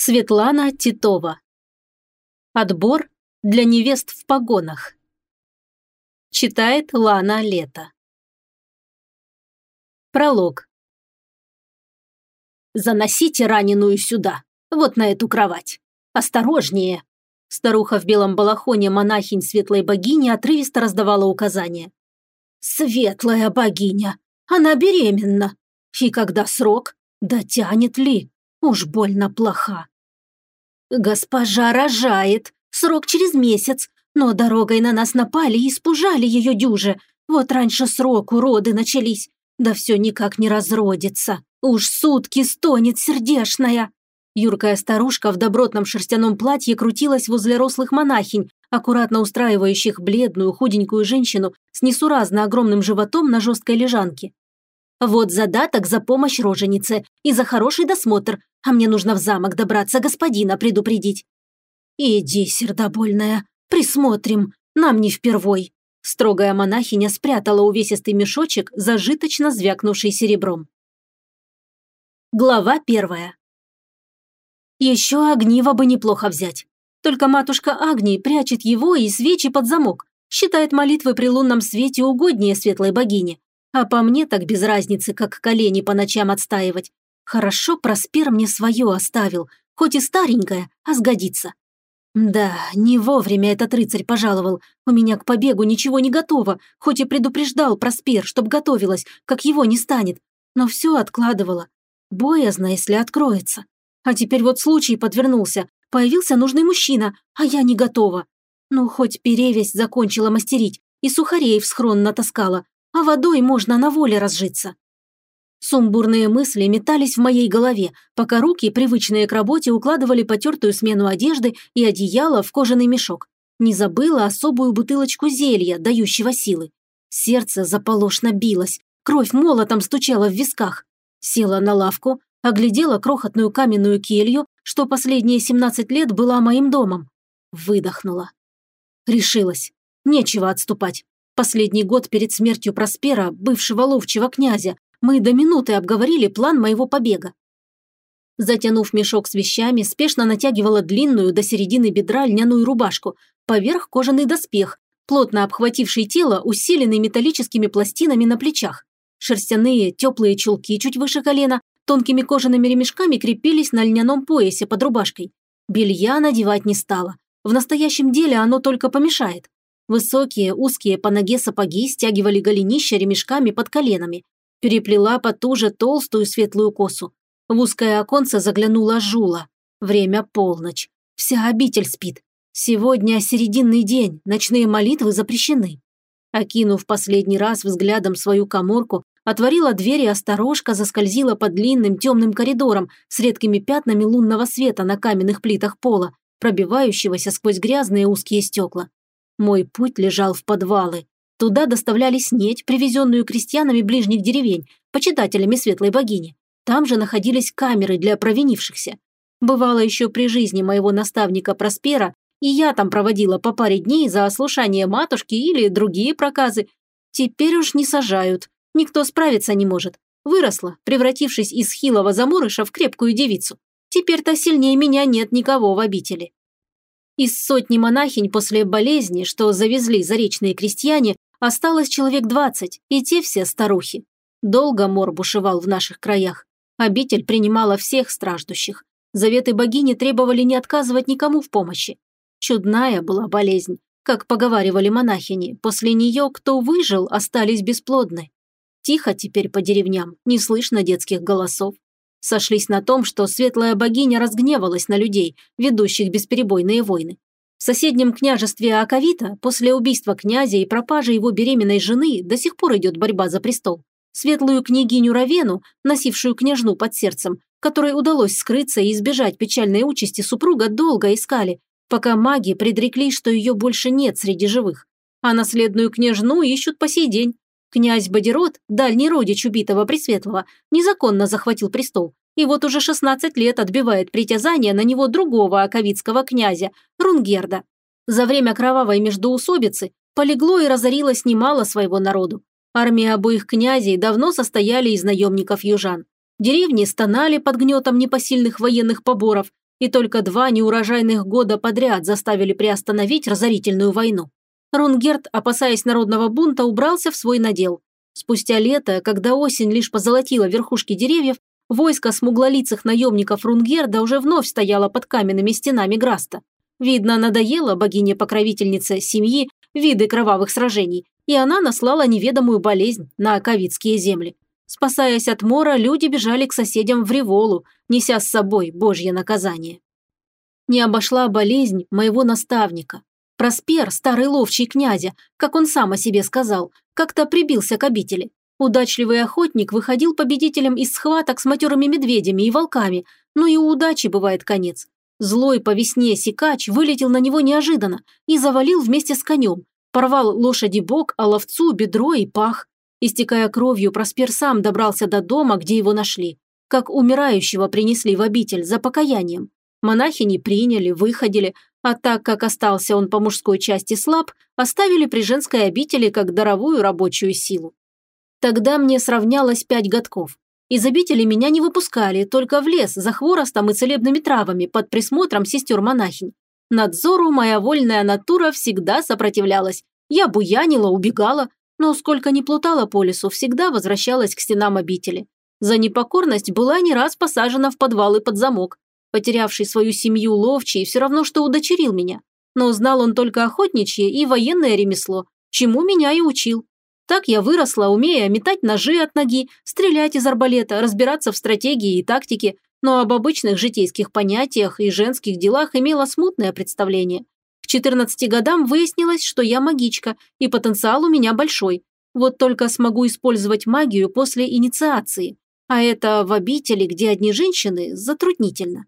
Светлана Титова. Отбор для невест в погонах. Читает Лана Лето. Пролог. «Заносите раненую сюда, вот на эту кровать. Осторожнее!» Старуха в белом балахоне монахинь светлой богини отрывисто раздавала указания. «Светлая богиня! Она беременна! И когда срок? Дотянет ли? Уж больно плоха. Госпожа рожает. Срок через месяц. Но дорогой на нас напали и испужали ее дюже. Вот раньше сроку роды начались. Да все никак не разродится. Уж сутки стонет сердешная. Юркая старушка в добротном шерстяном платье крутилась возле рослых монахинь, аккуратно устраивающих бледную худенькую женщину с несуразно огромным животом на жесткой лежанке. Вот задаток за помощь роженице и за хороший досмотр, а мне нужно в замок добраться господина предупредить. Иди, сердобольная, присмотрим, нам не впервой. Строгая монахиня спрятала увесистый мешочек, зажиточно звякнувший серебром. Глава первая. Еще огниво бы неплохо взять. Только матушка Агнии прячет его и свечи под замок, считает молитвы при лунном свете угоднее светлой богине. А по мне так без разницы, как колени по ночам отстаивать. Хорошо Проспер мне свое оставил, хоть и старенькое, а сгодится. Да, не вовремя этот рыцарь пожаловал. У меня к побегу ничего не готово, хоть и предупреждал Проспер, чтоб готовилась, как его не станет. Но все откладывала. Боязно, если откроется. А теперь вот случай подвернулся. Появился нужный мужчина, а я не готова. Ну, хоть перевесь закончила мастерить и сухарей в схрон натаскала, а водой можно на воле разжиться. Сумбурные мысли метались в моей голове, пока руки, привычные к работе, укладывали потертую смену одежды и одеяло в кожаный мешок. Не забыла особую бутылочку зелья, дающего силы. Сердце заполошно билось, кровь молотом стучала в висках. Села на лавку, оглядела крохотную каменную келью, что последние 17 лет была моим домом. Выдохнула. Решилась. Нечего отступать. Последний год перед смертью Проспера, бывшего ловчего князя, мы до минуты обговорили план моего побега. Затянув мешок с вещами, спешно натягивала длинную до середины бедра льняную рубашку, поверх кожаный доспех, плотно обхвативший тело, усиленный металлическими пластинами на плечах. Шерстяные теплые чулки чуть выше колена, тонкими кожаными ремешками крепились на льняном поясе под рубашкой. Белья надевать не стала. В настоящем деле оно только помешает. Высокие, узкие по ноге сапоги стягивали голенища ремешками под коленами. Переплела потуже толстую светлую косу. В узкое оконце заглянула Жула. Время полночь. Вся обитель спит. Сегодня серединный день, ночные молитвы запрещены. Окинув последний раз взглядом свою коморку, отворила дверь и осторожно заскользила по длинным темным коридорам с редкими пятнами лунного света на каменных плитах пола, пробивающегося сквозь грязные узкие стекла. Мой путь лежал в подвалы. Туда доставляли снедь, привезенную крестьянами ближних деревень, почитателями светлой богини. Там же находились камеры для провинившихся. Бывало еще при жизни моего наставника Проспера, и я там проводила по паре дней за ослушание матушки или другие проказы. Теперь уж не сажают, никто справиться не может. Выросла, превратившись из хилого заморыша в крепкую девицу. Теперь-то сильнее меня нет никого в обители. Из сотни монахинь после болезни, что завезли заречные крестьяне, осталось человек двадцать, и те все старухи. Долго мор бушевал в наших краях. Обитель принимала всех страждущих. Заветы богини требовали не отказывать никому в помощи. Чудная была болезнь. Как поговаривали монахини, после нее, кто выжил, остались бесплодны. Тихо теперь по деревням, не слышно детских голосов. Сошлись на том, что светлая богиня разгневалась на людей, ведущих бесперебойные войны. В соседнем княжестве Аковита после убийства князя и пропажи его беременной жены до сих пор идет борьба за престол. Светлую княгиню Равену, носившую княжну под сердцем, которой удалось скрыться и избежать печальной участи супруга, долго искали, пока маги предрекли, что ее больше нет среди живых. А наследную княжну ищут по сей день. Князь Бодирот, дальний родич убитого Пресветлого, незаконно захватил престол, и вот уже 16 лет отбивает притязание на него другого аковицкого князя, Рунгерда. За время кровавой междоусобицы полегло и разорилось немало своего народу. Армии обоих князей давно состояли из наемников южан. Деревни стонали под гнетом непосильных военных поборов, и только два неурожайных года подряд заставили приостановить разорительную войну. Рунгерт, опасаясь народного бунта, убрался в свой надел. Спустя лето, когда осень лишь позолотила верхушки деревьев, войско смуглолицых наемников Рунгерда уже вновь стояло под каменными стенами Граста. Видно, надоело богине-покровительнице семьи виды кровавых сражений, и она наслала неведомую болезнь на аковицкие земли. Спасаясь от мора, люди бежали к соседям в Револу, неся с собой божье наказание. Не обошла болезнь моего наставника. Проспер, старый ловчий князя, как он сам о себе сказал, как-то прибился к обители. Удачливый охотник выходил победителем из схваток с матерыми медведями и волками, но и у удачи бывает конец. Злой по весне сикач вылетел на него неожиданно и завалил вместе с конем, порвал лошади бок, а ловцу бедро и пах. Истекая кровью, Проспер сам добрался до дома, где его нашли. Как умирающего принесли в обитель за покаянием. Монахи не приняли, выходили, а так как остался он по мужской части слаб, оставили при женской обители как даровую рабочую силу. Тогда мне сравнялось пять годков. Из обители меня не выпускали, только в лес за хворостом и целебными травами под присмотром сестер-монахинь. Надзору моя вольная натура всегда сопротивлялась. Я буянила, убегала, но сколько ни плутала по лесу, всегда возвращалась к стенам обители. За непокорность была не раз посажена в подвал и под замок. Потерявший свою семью ловчий все равно, что удочерил меня. Но знал он только охотничье и военное ремесло, чему меня и учил. Так я выросла, умея метать ножи от ноги, стрелять из арбалета, разбираться в стратегии и тактике, но об обычных житейских понятиях и женских делах имела смутное представление. К 14 годам выяснилось, что я магичка, и потенциал у меня большой. Вот только смогу использовать магию после инициации. А это в обители, где одни женщины, затруднительно.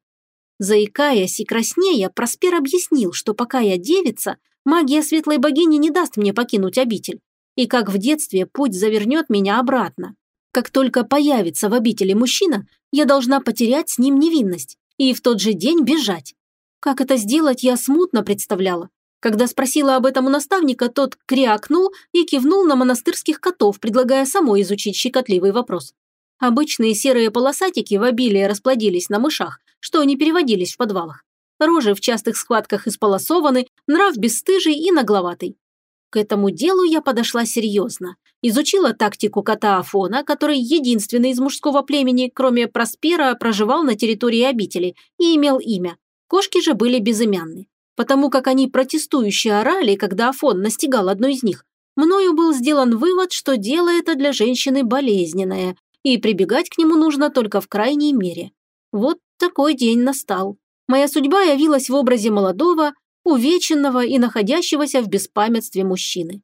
Заикаясь и краснея, Проспер объяснил, что пока я девица, магия светлой богини не даст мне покинуть обитель. И как в детстве путь завернет меня обратно. Как только появится в обители мужчина, я должна потерять с ним невинность и в тот же день бежать. Как это сделать, я смутно представляла. Когда спросила об этом у наставника, тот крякнул и кивнул на монастырских котов, предлагая самой изучить щекотливый вопрос. Обычные серые полосатики в обилии расплодились на мышах, что не переводились в подвалах. Рожи в частых схватках исполосованы, нрав бесстыжий и нагловатый. К этому делу я подошла серьезно. Изучила тактику кота Афона, который единственный из мужского племени, кроме Проспера, проживал на территории обители и имел имя. Кошки же были безымянны. Потому как они протестующие орали, когда Афон настигал одну из них, мною был сделан вывод, что дело это для женщины болезненное, и прибегать к нему нужно только в крайней мере. Вот такой день настал. Моя судьба явилась в образе молодого, увеченного и находящегося в беспамятстве мужчины.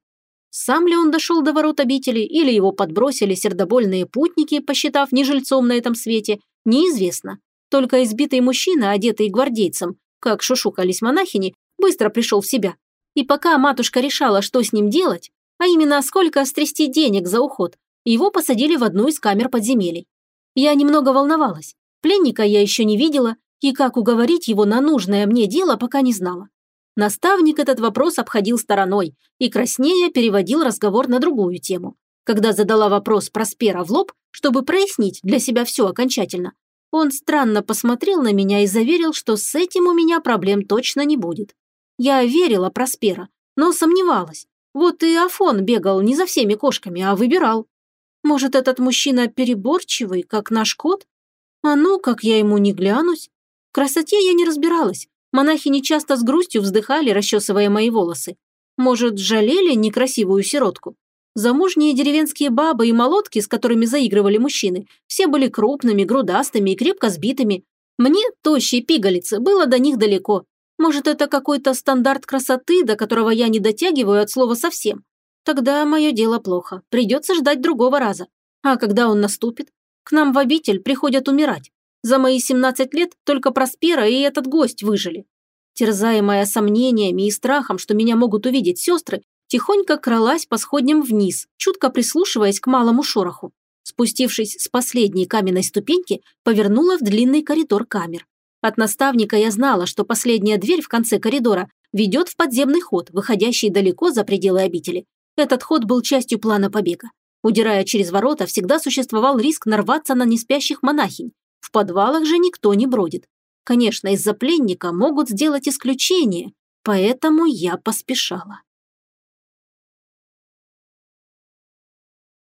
Сам ли он дошел до ворот обители или его подбросили сердобольные путники, посчитав нежильцом на этом свете, неизвестно. Только избитый мужчина, одетый гвардейцем, как шушукались монахини, быстро пришел в себя. И пока матушка решала, что с ним делать, а именно сколько стрясти денег за уход, его посадили в одну из камер подземелий. Я немного волновалась. Пленника я еще не видела, и как уговорить его на нужное мне дело, пока не знала. Наставник этот вопрос обходил стороной и краснея переводил разговор на другую тему. Когда задала вопрос Проспера в лоб, чтобы прояснить для себя все окончательно, он странно посмотрел на меня и заверил, что с этим у меня проблем точно не будет. Я верила Проспера, но сомневалась. Вот и Афон бегал не за всеми кошками, а выбирал. Может, этот мужчина переборчивый, как наш кот? А ну, как я ему не глянусь. В красоте я не разбиралась. Монахи не часто с грустью вздыхали, расчесывая мои волосы. Может, жалели некрасивую сиротку? Замужние деревенские бабы и молотки, с которыми заигрывали мужчины, все были крупными, грудастыми и крепко сбитыми. Мне, тощей пигалице, было до них далеко. Может, это какой-то стандарт красоты, до которого я не дотягиваю от слова совсем. Тогда мое дело плохо. Придется ждать другого раза. А когда он наступит? К нам в обитель приходят умирать. За мои 17 лет только Проспера и этот гость выжили. Терзаемая сомнениями и страхом, что меня могут увидеть сестры, тихонько кралась по сходням вниз, чутко прислушиваясь к малому шороху. Спустившись с последней каменной ступеньки, повернула в длинный коридор камер. От наставника я знала, что последняя дверь в конце коридора ведет в подземный ход, выходящий далеко за пределы обители. Этот ход был частью плана побега. Удирая через ворота, всегда существовал риск нарваться на неспящих монахинь. В подвалах же никто не бродит. Конечно, из-за пленника могут сделать исключение, поэтому я поспешала.